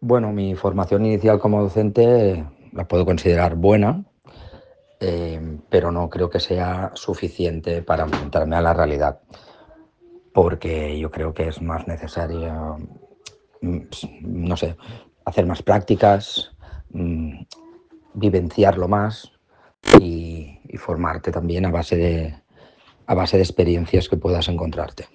Bueno, mi formación inicial como docente la puedo considerar buena, eh, pero no creo que sea suficiente para enfrentarme a la realidad, porque yo creo que es más necesario, mm, no sé, hacer más prácticas, mm, vivenciarlo más y, y formarte también a base de, a base de experiencias que puedas encontrarte.